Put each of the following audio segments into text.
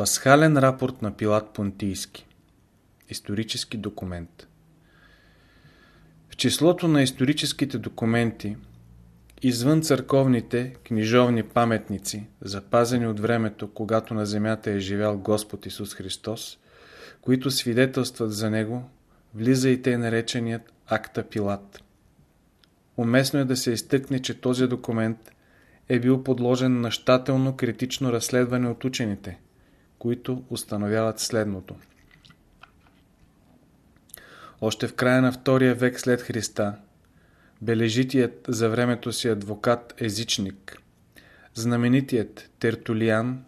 Пасхален рапорт на Пилат Понтийски. Исторически документ. В числото на историческите документи, извън църковните книжовни паметници, запазени от времето, когато на земята е живял Господ Исус Христос, които свидетелстват за Него, влиза и тъй нареченият акта Пилат. Уместно е да се изтъкне, че този документ е бил подложен на щателно критично разследване от учените – които установяват следното. Още в края на втория век след Христа, бележитият за времето си адвокат-езичник, знаменитият Тертулиан,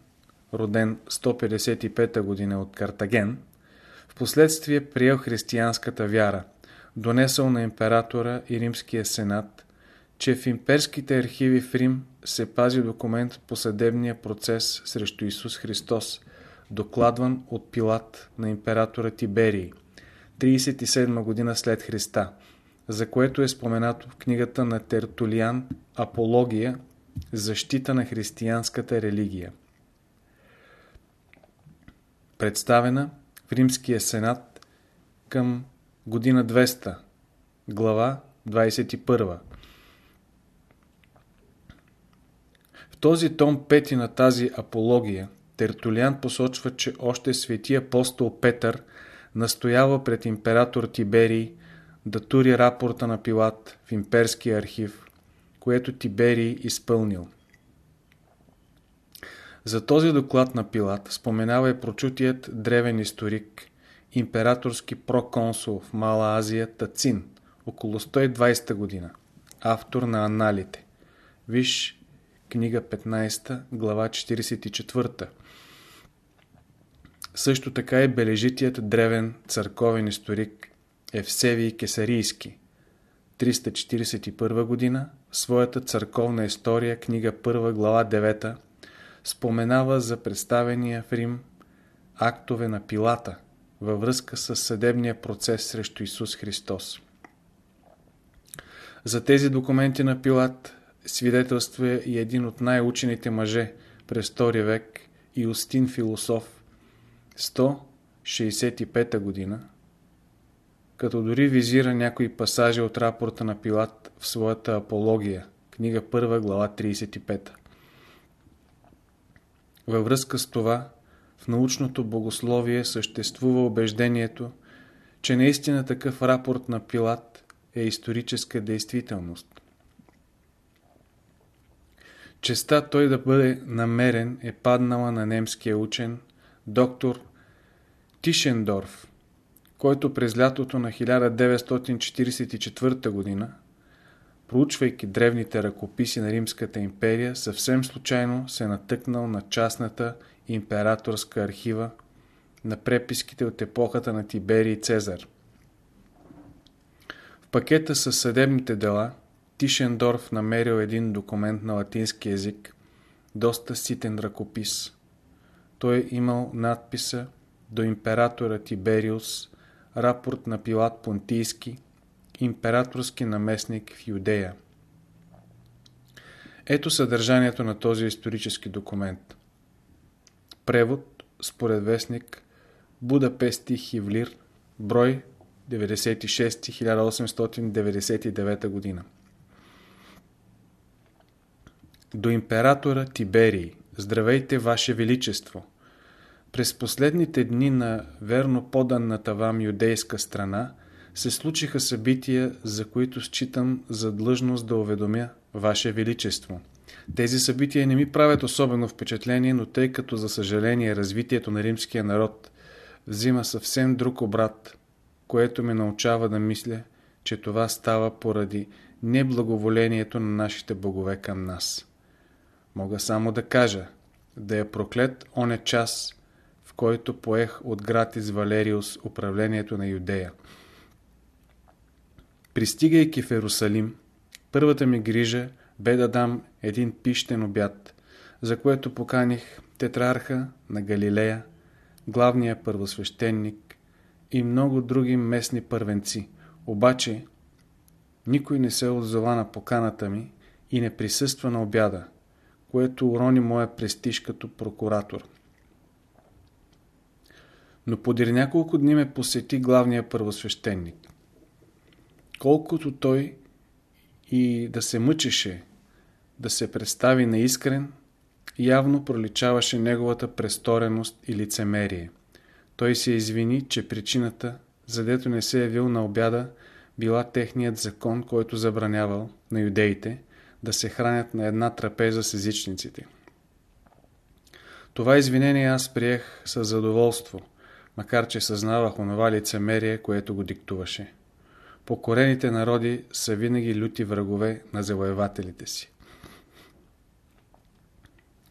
роден 155 година от Картаген, в последствие приел християнската вяра, донесъл на императора и римския сенат, че в имперските архиви в Рим се пази документ по съдебния процес срещу Исус Христос – докладван от Пилат на императора Тиберий, 37 година след Христа, за което е споменато в книгата на Тертулиан Апология Защита на християнската религия. Представена в Римския сенат към година 200, глава 21. В този том пети на тази апология – Тертулиан посочва, че още свети апостол Петър настоява пред император Тиберий да тури рапорта на Пилат в имперския архив, което Тиберий изпълнил. За този доклад на Пилат споменава и прочутият древен историк, императорски проконсул в Мала Азия Тацин, около 120 година, автор на аналите. Виж книга 15, глава 44. Също така и бележитият древен църковен историк Евсевий Кесарийски 341 година своята църковна история, книга 1, глава 9 споменава за представения в Рим актове на Пилата във връзка с съдебния процес срещу Исус Христос. За тези документи на Пилат свидетелства и един от най-учените мъже през втори век, Иустин Философ, 165 година, като дори визира някои пасажи от рапорта на Пилат в своята апология, книга 1, глава 35. Във връзка с това, в научното богословие съществува убеждението, че наистина такъв рапорт на Пилат е историческа действителност. Честа той да бъде намерен е паднала на немския учен доктор Тишендорф, който през лятото на 1944 г., проучвайки древните ръкописи на Римската империя, съвсем случайно се натъкнал на частната императорска архива на преписките от епохата на Тиберий Цезар. В пакета с съдебните дела Тишендорф намерил един документ на латински язик, доста ситен ръкопис – той е имал надписа до императора Тибериус, рапорт на Пилат Понтийски, императорски наместник в Юдея. Ето съдържанието на този исторически документ. Превод според вестник Будапести Хивлир, брой 96-1899 година. До императора Тиберий, здравейте, Ваше Величество! През последните дни на верно поданната вам юдейска страна се случиха събития, за които считам за длъжност да уведомя Ваше Величество. Тези събития не ми правят особено впечатление, но тъй като за съжаление развитието на римския народ взима съвсем друг обрат, което ме научава да мисля, че това става поради неблаговолението на нашите богове към нас. Мога само да кажа, да е проклет оне час, в който поех от гратис Валериус управлението на Юдея. Пристигайки в Ерусалим, първата ми грижа бе да дам един пищен обяд, за което поканих тетрарха на Галилея, главния първосвещеник и много други местни първенци. Обаче никой не се отзова на поканата ми и не присъства на обяда, което урони моя престиж като прокуратор. но подир няколко дни ме посети главния първосвещеник. Колкото той и да се мъчеше да се представи неискрен, явно проличаваше неговата престореност и лицемерие. Той се извини, че причината, задето не се е явил на обяда, била техният закон, който забранявал на юдеите да се хранят на една трапеза с езичниците. Това извинение аз приех с задоволство, макар че съзнавах онова лицемерие, което го диктуваше. Покорените народи са винаги люти врагове на завоевателите си.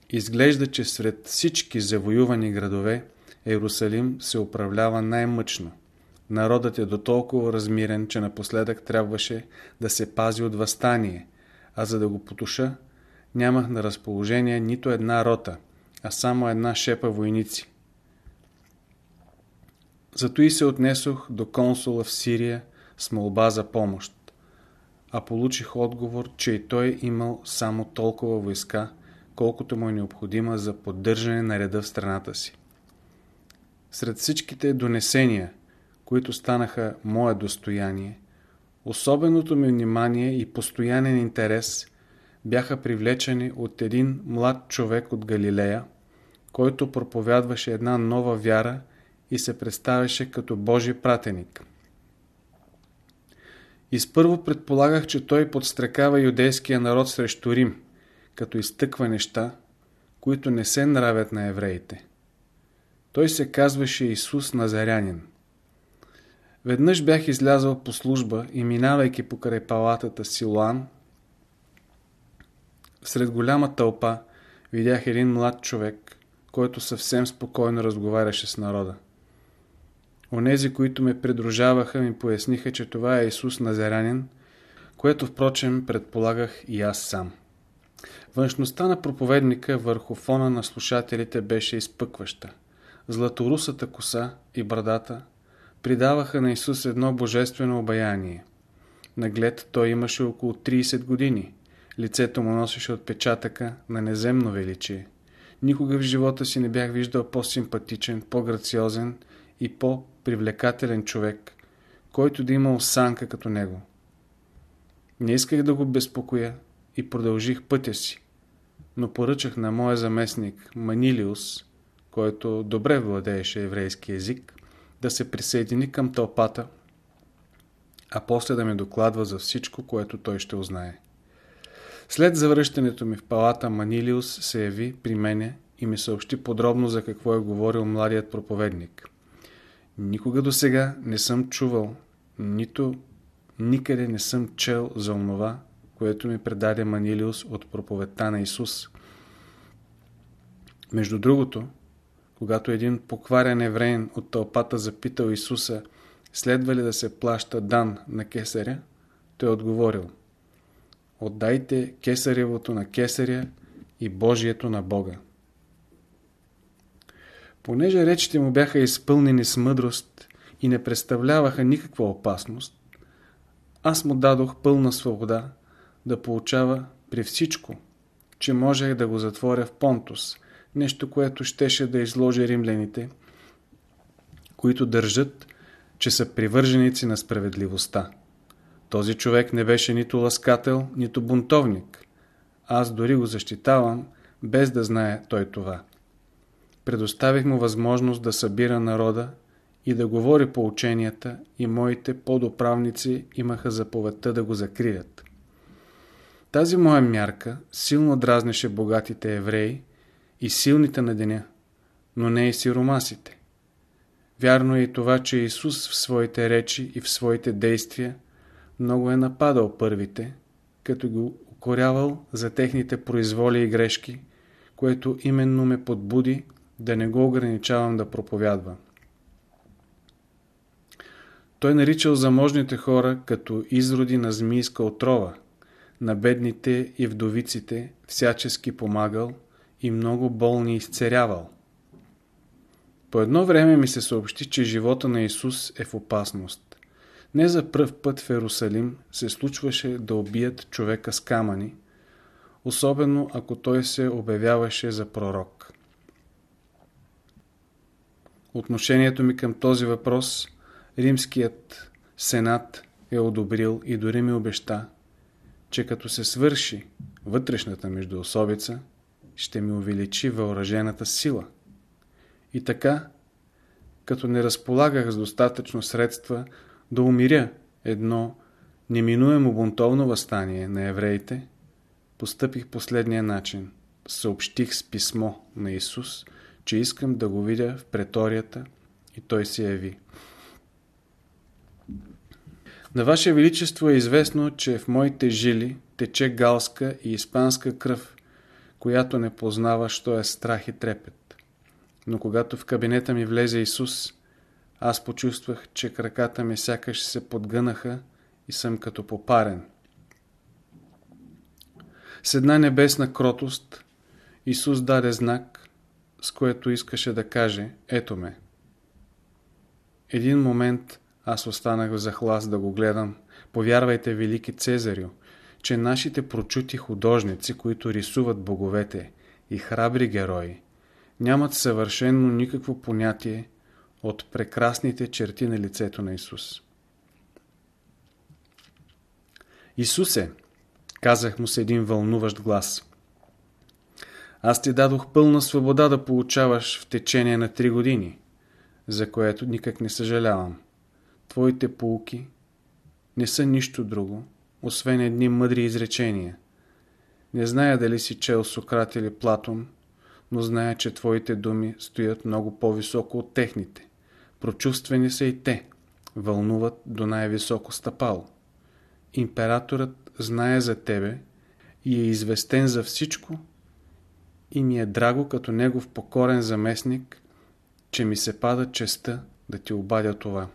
Изглежда, че сред всички завоювани градове Иерусалим се управлява най-мъчно. Народът е до толкова размирен, че напоследък трябваше да се пази от възстание, а за да го потуша, нямах на разположение нито една рота, а само една шепа войници. Зато и се отнесох до консула в Сирия с молба за помощ, а получих отговор, че и той имал само толкова войска, колкото му е необходима за поддържане на реда в страната си. Сред всичките донесения, които станаха мое достояние, особеното ми внимание и постоянен интерес бяха привлечени от един млад човек от Галилея, който проповядваше една нова вяра и се представяше като Божий пратеник. Изпърво предполагах, че той подстрекава юдейския народ срещу Рим, като изтъква неща, които не се нравят на евреите. Той се казваше Исус Назарянин. Веднъж бях излязъл по служба и минавайки покрай палатата Силуан, сред голяма тълпа видях един млад човек, който съвсем спокойно разговаряше с народа. Онези, които ме придружаваха, ми поясниха, че това е Исус Назарянин, което впрочем предполагах и аз сам. Външността на проповедника върху фона на слушателите беше изпъкваща. Златорусата коса и брадата придаваха на Исус едно божествено обаяние. Наглед той имаше около 30 години. Лицето му носеше отпечатъка на неземно величие. Никога в живота си не бях виждал по-симпатичен, по-грациозен и по-привлекателен човек, който да има осанка като него. Не исках да го безпокоя и продължих пътя си, но поръчах на моя заместник Манилиус, който добре владееше еврейски език, да се присъедини към тълпата, а после да ме докладва за всичко, което той ще узнае. След завръщането ми в палата Манилиус се яви при мене и ми съобщи подробно за какво е говорил младият проповедник. Никога до сега не съм чувал, нито никъде не съм чел за онова, което ми предаде Манилиус от проповедта на Исус. Между другото, когато един покварен евреин от тълпата запитал Исуса, следва ли да се плаща дан на кесаря, той отговорил Отдайте кесаревото на кесаря и Божието на Бога. Понеже речите му бяха изпълнени с мъдрост и не представляваха никаква опасност, аз му дадох пълна свобода да получава при всичко, че можех да го затворя в Понтус, нещо, което щеше да изложи римляните, които държат, че са привърженици на справедливостта. Този човек не беше нито ласкател, нито бунтовник. Аз дори го защитавам, без да знае той това. Предоставих му възможност да събира народа и да говори по ученията и моите подоправници имаха заповедта да го закрият. Тази моя мярка силно дразнеше богатите евреи и силните на деня, но не и сиромасите. Вярно е и това, че Исус в своите речи и в своите действия много е нападал първите, като го укорявал за техните произволи и грешки, което именно ме подбуди да не го ограничавам да проповядва. Той наричал заможните хора като изроди на змийска отрова, на бедните и вдовиците всячески помагал и много болни изцерявал. По едно време ми се съобщи, че живота на Исус е в опасност. Не за пръв път в Ерусалим се случваше да убият човека с камъни, особено ако той се обявяваше за пророк. Отношението ми към този въпрос Римският сенат е одобрил и дори ми обеща, че като се свърши вътрешната междуособица, ще ми увеличи въоръжената сила. И така, като не разполагах с достатъчно средства да умиря едно неминуемо бунтовно възстание на евреите, постъпих последния начин. Съобщих с писмо на Исус, че искам да го видя в преторията и той се яви. На Ваше Величество е известно, че в моите жили тече галска и испанска кръв, която не познава, що е страх и трепет. Но когато в кабинета ми влезе Исус, аз почувствах, че краката ми сякаш се подгънаха и съм като попарен. С една небесна кротост Исус даде знак, с което искаше да каже «Ето ме». Един момент аз останах в захлас да го гледам. Повярвайте, велики Цезарю, че нашите прочути художници, които рисуват боговете и храбри герои, нямат съвършенно никакво понятие от прекрасните черти на лицето на Исус. Исусе, казах му с един вълнуващ глас, аз ти дадох пълна свобода да получаваш в течение на три години, за което никак не съжалявам. Твоите полуки не са нищо друго, освен едни мъдри изречения. Не зная дали си чел Сократ или Платон, но зная, че твоите думи стоят много по-високо от техните. Прочувствени са и те, вълнуват до най-високо стъпало. Императорът знае за тебе и е известен за всичко и ми е драго като негов покорен заместник, че ми се пада честа да ти обадя това.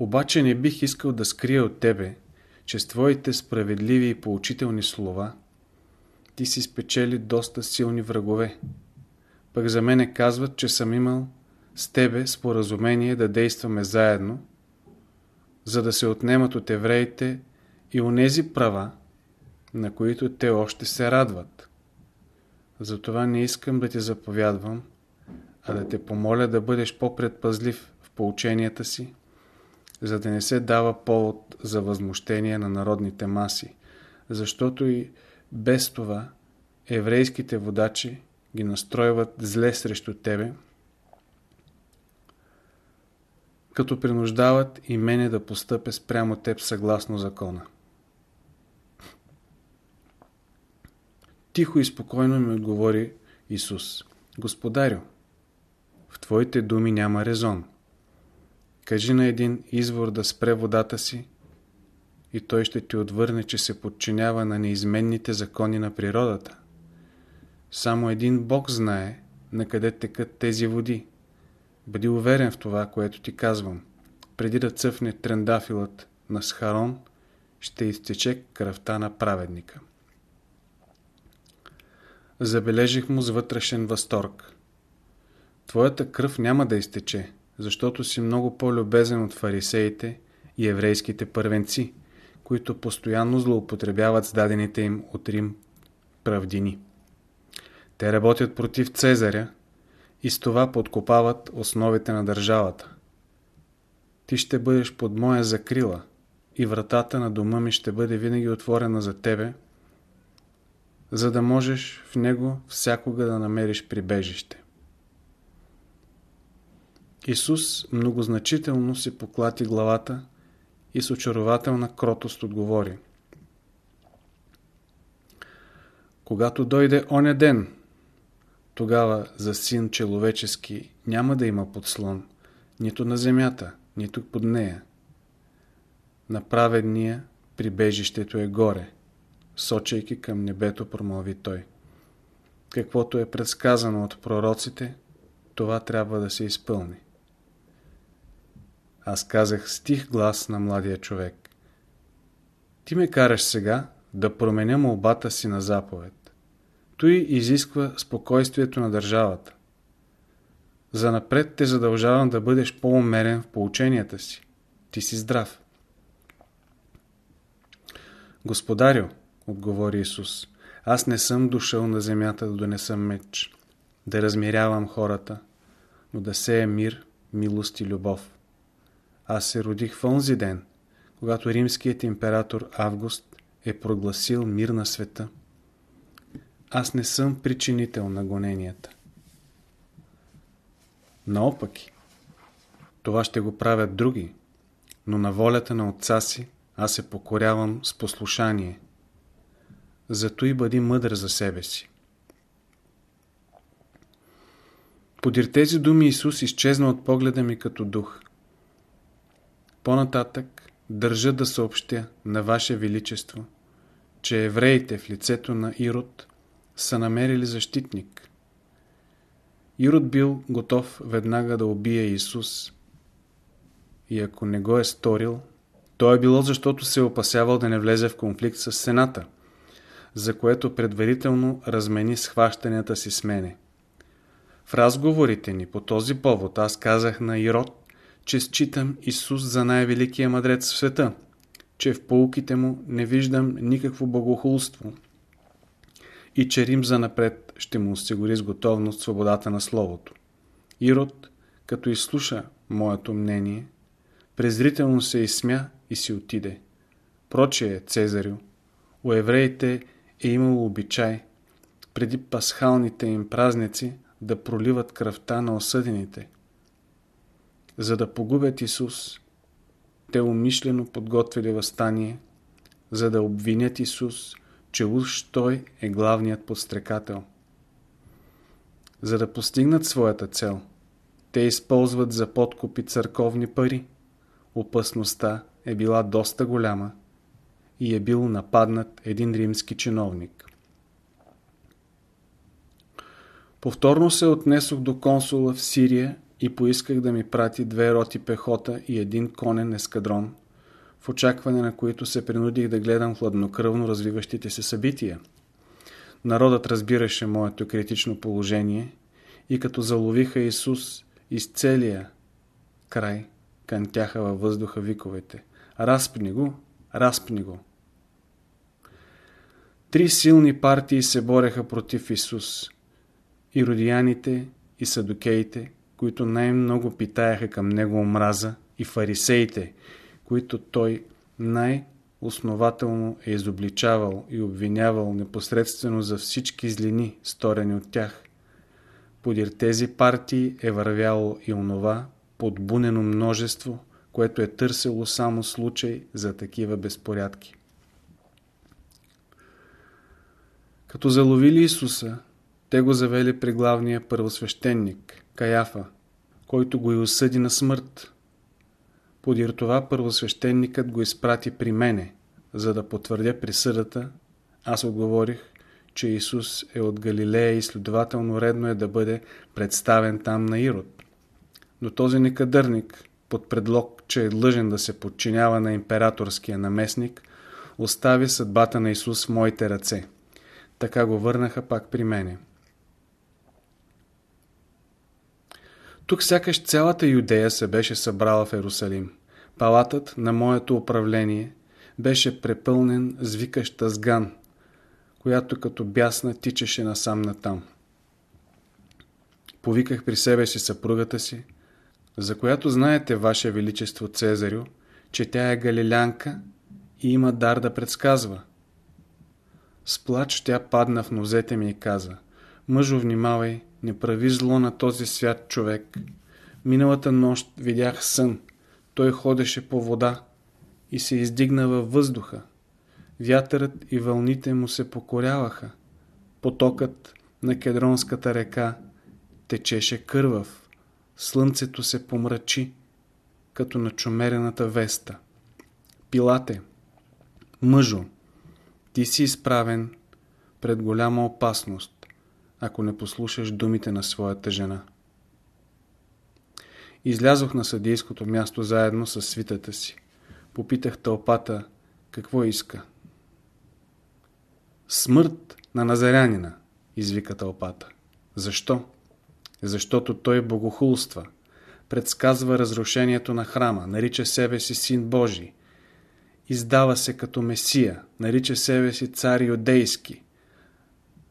Обаче не бих искал да скрия от тебе, че с твоите справедливи и поучителни слова ти си спечели доста силни врагове. Пък за мене казват, че съм имал с тебе споразумение да действаме заедно, за да се отнемат от евреите и онези права, на които те още се радват. Затова не искам да ти заповядвам, а да те помоля да бъдеш по-предпазлив в поученията си, за да не се дава повод за възмущение на народните маси, защото и без това еврейските водачи ги настройват зле срещу тебе, като принуждават и мене да постъпя спрямо теб съгласно закона. Тихо и спокойно ми отговори Исус. Господарю, в Твоите думи няма резон. Кажи на един извор да спре водата си и той ще ти отвърне, че се подчинява на неизменните закони на природата. Само един Бог знае на къде текат тези води. Бъди уверен в това, което ти казвам. Преди да цъфне трендафилът на Схарон, ще изтече кръвта на праведника. Забележих му с вътрешен възторг. Твоята кръв няма да изтече, защото си много по-любезен от фарисеите и еврейските първенци, които постоянно злоупотребяват с дадените им от Рим правдини. Те работят против Цезаря и с това подкопават основите на държавата. Ти ще бъдеш под моя закрила и вратата на дома ми ще бъде винаги отворена за тебе, за да можеш в него всякога да намериш прибежище. Исус многозначително си поклати главата и с очарователна кротост отговори. Когато дойде оня ден, тогава за син человечески няма да има подслон, нито на земята, нито под нея. На праведния прибежището е горе, сочейки към небето промълви той. Каквото е предсказано от пророците, това трябва да се изпълни. Аз казах стих глас на младия човек. Ти ме караш сега да променя молбата си на заповед. Той изисква спокойствието на държавата. За напред те задължавам да бъдеш по-умерен в поученията си. Ти си здрав. Господарю, отговори Исус, аз не съм дошъл на земята да донеса меч. да размирявам хората, но да сея мир, милост и любов. Аз се родих в онзи ден, когато римският император Август е прогласил мир на света. Аз не съм причинител на гоненията. Наопаки, това ще го правят други, но на волята на отца си аз се покорявам с послушание. Зато и бъди мъдър за себе си. Подир тези думи Исус изчезна от погледа ми като дух. По-нататък държа да съобщя на Ваше Величество, че евреите в лицето на Ирод са намерили защитник. Ирод бил готов веднага да убие Исус. И ако не го е сторил, то е било защото се е опасявал да не влезе в конфликт с Сената, за което предварително размени схващанията си с мене. В разговорите ни по този повод аз казах на Ирод, че считам Исус за най-великия мъдрец в света, че в полуките му не виждам никакво богохулство и че Рим за напред ще му осигури с готовност свободата на Словото. Ирод, като изслуша моето мнение, презрително се изсмя и си отиде. Прочее, Цезарю, у евреите е имало обичай преди пасхалните им празници да проливат кръвта на осъдените. За да погубят Исус, те умишлено подготвили възстание, за да обвинят Исус, че уж Той е главният подстрекател. За да постигнат своята цел, те използват за подкупи църковни пари. Опасността е била доста голяма и е бил нападнат един римски чиновник. Повторно се отнесох до консула в Сирия и поисках да ми прати две роти пехота и един конен ескадрон, в очакване на които се принудих да гледам хладнокръвно развиващите се събития. Народът разбираше моето критично положение и като заловиха Исус из целия край, кантяха във въздуха виковете. Разпни го, разпни го. Три силни партии се бореха против Исус – иродияните и садокеите, които най-много питаяха към него омраза, и фарисеите, които той най-основателно е изобличавал и обвинявал непосредствено за всички злини, сторени от тях. Подир тези партии е вървяло и онова подбунено множество, което е търсело само случай за такива безпорядки. Като заловили Исуса, те го завели при главния първосвещеник, Каяфа, който го и осъди на смърт. Подир това първосвещеникът го изпрати при мене, за да потвърдя присъдата. Аз отговорих, че Исус е от Галилея и следователно редно е да бъде представен там на Ирод. Но този некадърник, под предлог, че е длъжен да се подчинява на императорския наместник, остави съдбата на Исус в моите ръце. Така го върнаха пак при мене. Тук сякаш цялата Юдея се беше събрала в Ерусалим. Палатът на моето управление беше препълнен с викаща сган, която като бясна тичаше насам натам. Повиках при себе си съпругата си, за която знаете, Ваше Величество Цезарю, че тя е галилянка и има дар да предсказва. С плач тя падна в нозете ми и каза, мъжо, внимавай, не прави зло на този свят човек. Миналата нощ видях сън. Той ходеше по вода и се издигна във въздуха. Вятърът и вълните му се покоряваха. Потокът на Кедронската река течеше кървав. Слънцето се помрачи, като на чумерената веста. Пилате, мъжо, ти си изправен пред голяма опасност ако не послушаш думите на своята жена. Излязох на съдийското място заедно с свитата си. Попитах тълпата какво иска. Смърт на назарянина, извика тълпата. Защо? Защото той богохулства. Предсказва разрушението на храма, нарича себе си син Божий. Издава се като Месия, нарича себе си цар юдейски –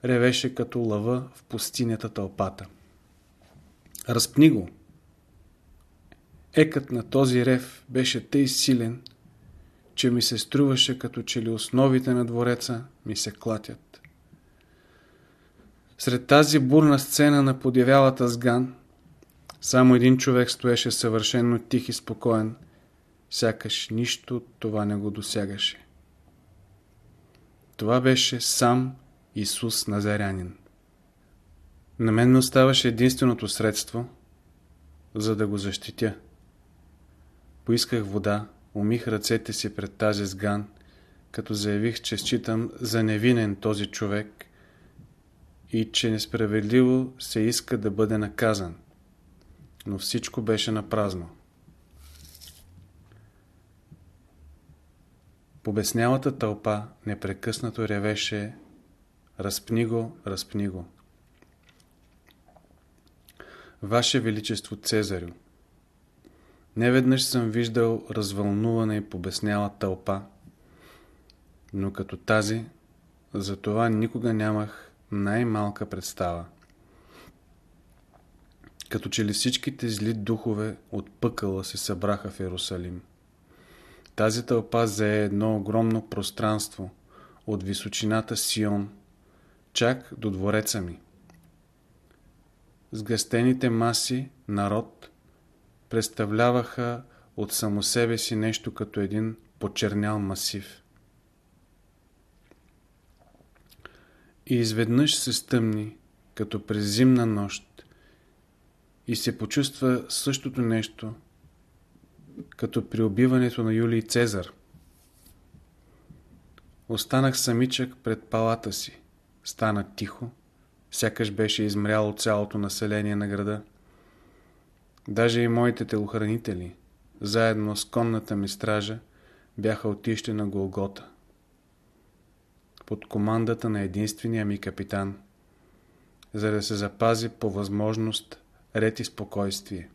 ревеше като лъва в пустинята тълпата. Разпни го! Екът на този рев беше тъй силен, че ми се струваше като че ли основите на двореца ми се клатят. Сред тази бурна сцена на подявялата сган, само един човек стоеше съвършенно тих и спокоен, сякаш нищо това не го досягаше. Това беше сам Исус Назарянин. На мен оставаше единственото средство, за да го защитя. Поисках вода, умих ръцете си пред тази сган, като заявих, че считам за невинен този човек и че несправедливо се иска да бъде наказан. Но всичко беше на празно. Побеснялата тълпа непрекъснато ревеше Разпни го, разпни го. Ваше Величество Цезарю, неведнъж съм виждал развълнувана и побесняла тълпа, но като тази, за това никога нямах най-малка представа. Като че ли всичките зли духове от пъкъла се събраха в Иерусалим. Тази тълпа зае едно огромно пространство от височината Сион, чак до двореца ми. Сгъстените маси, народ, представляваха от само себе си нещо като един почернял масив. И изведнъж се стъмни, като през зимна нощ, и се почувства същото нещо, като при убиването на Юлий Цезар. Останах самичък пред палата си. Стана тихо, сякаш беше измряло цялото население на града. Даже и моите телохранители, заедно с конната ми стража, бяха отишли на Голгота. Под командата на единствения ми капитан, за да се запази по възможност ред и спокойствие.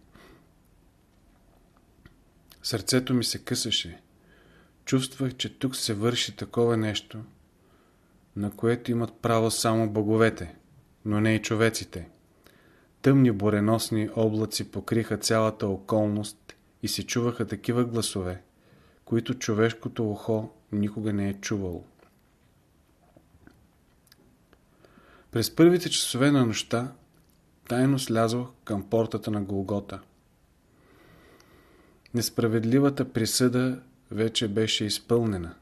Сърцето ми се късаше. Чувствах, че тук се върши такова нещо, на което имат право само боговете, но не и човеците. Тъмни буреносни облаци покриха цялата околност и се чуваха такива гласове, които човешкото ухо никога не е чувало. През първите часове на нощта тайно слязох към портата на Голгота. Несправедливата присъда вече беше изпълнена.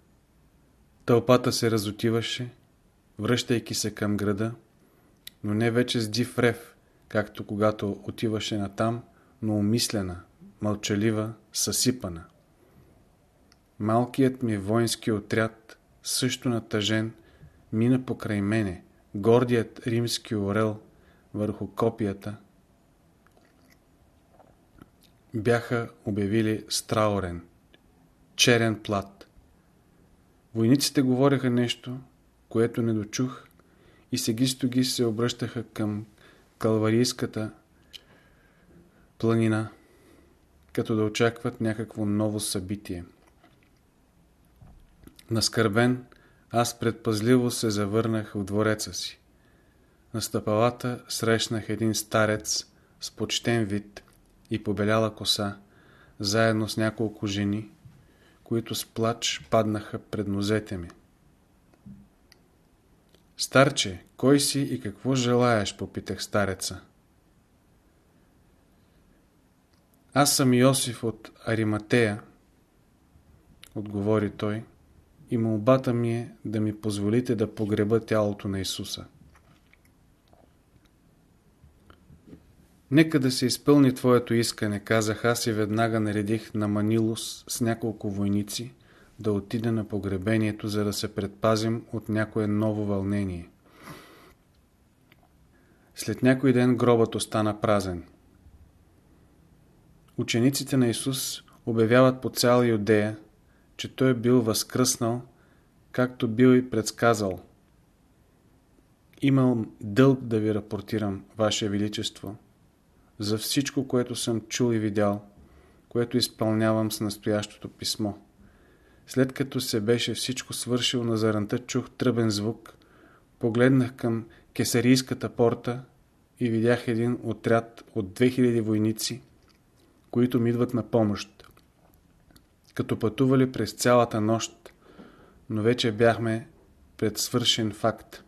Тълпата се разотиваше, връщайки се към града, но не вече с див рев, както когато отиваше натам, но умислена, мълчалива, съсипана. Малкият ми воински отряд, също натъжен, мина покрай мене, гордият римски орел върху копията. Бяха обявили страорен, черен плат. Войниците говореха нещо, което не дочух и сегистоги се обръщаха към Калварийската планина, като да очакват някакво ново събитие. Наскърбен, аз предпазливо се завърнах в двореца си. На стъпалата срещнах един старец с почтен вид и побеляла коса, заедно с няколко жени, които с плач паднаха пред нозете ми. Старче, кой си и какво желаеш, попитах стареца. Аз съм Йосиф от Ариматея, отговори той, и молбата ми е да ми позволите да погреба тялото на Исуса. Нека да се изпълни твоето искане, казах аз и веднага наредих на Манилус с няколко войници, да отиде на погребението, за да се предпазим от някое ново вълнение. След някой ден гробът остана празен. Учениците на Исус обявяват по цяла Юдея, че Той е бил възкръснал, както бил и предсказал. Имам дълг да ви рапортирам, Ваше Величество, за всичко, което съм чул и видял, което изпълнявам с настоящото писмо. След като се беше всичко свършило на заранта, чух тръбен звук, погледнах към кесарийската порта и видях един отряд от 2000 войници, които ми идват на помощ. Като пътували през цялата нощ, но вече бяхме пред свършен факт.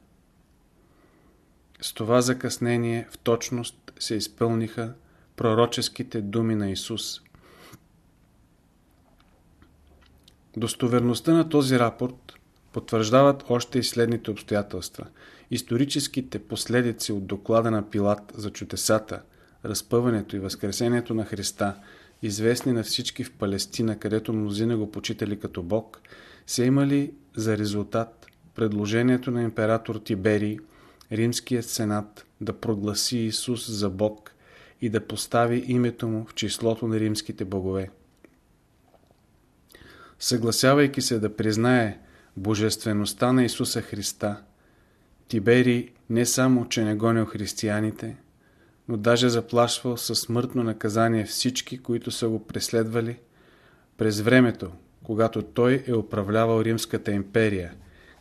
С това закъснение в точност се изпълниха пророческите думи на Исус. Достоверността на този рапорт потвърждават още и следните обстоятелства. Историческите последици от доклада на Пилат за чудесата, разпъването и възкресението на Христа, известни на всички в Палестина, където мнозина го почитали като Бог, са имали за резултат предложението на император Тиберий, римският сенат да прогласи Исус за Бог и да постави името му в числото на римските богове. Съгласявайки се да признае божествеността на Исуса Христа, Тибери не само, че не гонил християните, но даже заплашвал със смъртно наказание всички, които са го преследвали през времето, когато той е управлявал Римската империя.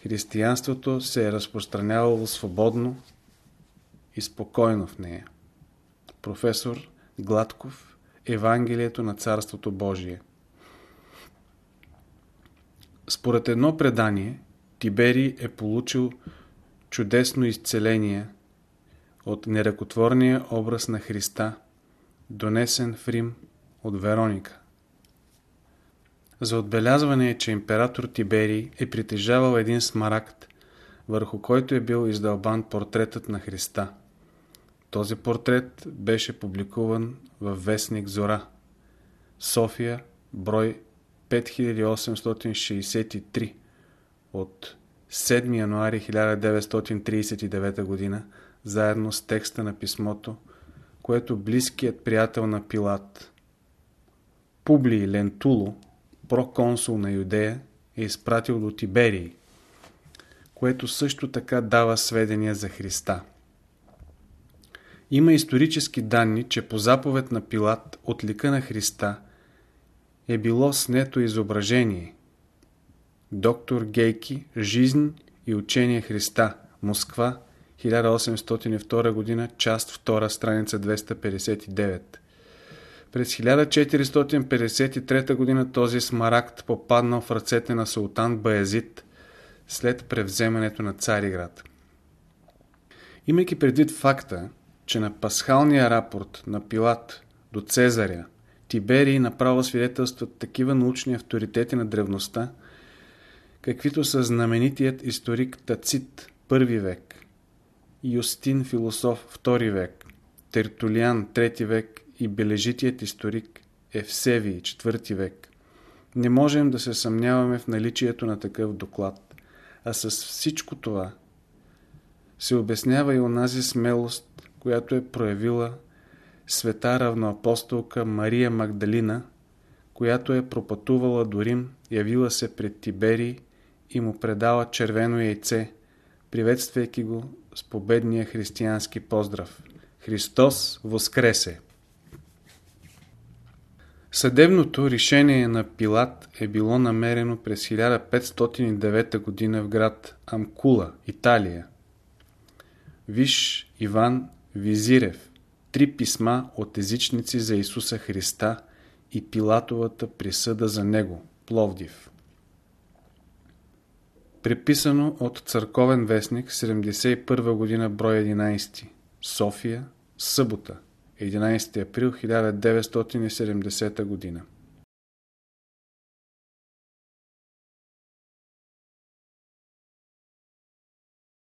Християнството се е разпространявало свободно и спокойно в нея. Професор Гладков Евангелието на Царството Божие според едно предание, Тибери е получил чудесно изцеление от неръкотворния образ на Христа, донесен в Рим от Вероника. За отбелязване е, че император Тиберий е притежавал един смарагд, върху който е бил издълбан портретът на Христа. Този портрет беше публикуван във вестник Зора. София, брой 5863 от 7 януари 1939 г. заедно с текста на писмото, което близкият приятел на Пилат Публий Лентуло, проконсул на Юдея, е изпратил до Тиберии, което също така дава сведения за Христа. Има исторически данни, че по заповед на Пилат от лика на Христа – е било снето изображение. Доктор Гейки Жизнь и учение Христа Москва 1802 г. част 2 страница 259 През 1453 г. този смарагд попаднал в ръцете на султан Баязит след превземането на Цариград. Имайки предвид факта, че на пасхалния рапорт на Пилат до Цезаря Тиберий направо свидетелстват такива научни авторитети на древността, каквито са знаменитият историк Тацит, първи век, Юстин философ, втори век, Тертулиан, трети век и бележитият историк Евсевий, четвърти век. Не можем да се съмняваме в наличието на такъв доклад, а с всичко това се обяснява и онази смелост, която е проявила света равноапостолка Мария Магдалина, която е пропътувала до Рим, явила се пред Тибери и му предала червено яйце, приветствайки го с победния християнски поздрав. Христос Воскресе! Съдебното решение на Пилат е било намерено през 1509 г. в град Амкула, Италия. Виж Иван Визирев три писма от езичници за Исуса Христа и Пилатовата присъда за Него, Пловдив. Преписано от Църковен вестник, 71 година, брой 11, София, събота, 11 април 1970 година.